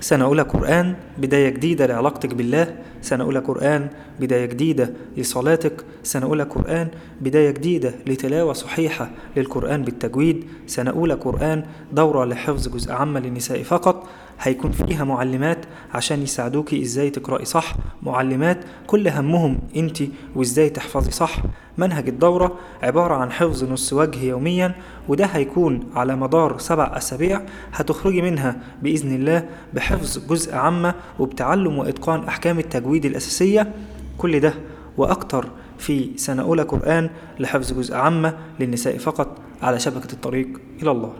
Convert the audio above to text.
سنة أولى قرآن بداية جديدة لعلاقتك بالله سنة أولى قرآن بداية جديدة لصلاتك سنة أولى قرآن بداية جديدة لتلاوة صحيحة للقرآن بالتجويد سنة أولى قرآن دورة لحفظ جزء عامة للنساء فقط. هيكون فيها معلمات عشان يساعدوكي إزاي تقرأي صح معلمات كل همهم انت وإزاي تحفظي صح. منهج الدورة عبارة عن حفظ نص وجه يوميا وده هيكون على مدار سبع أسابيع هتخرجي منها بإذن الله بحفظ جزء عامة وبتعلم وإتقان أحكام التجويد الأساسية. كل ده وأكتر في سنة أولى قرآن لحفظ جزء عامة للنساء فقط على شبكة الطريق. إلى الله.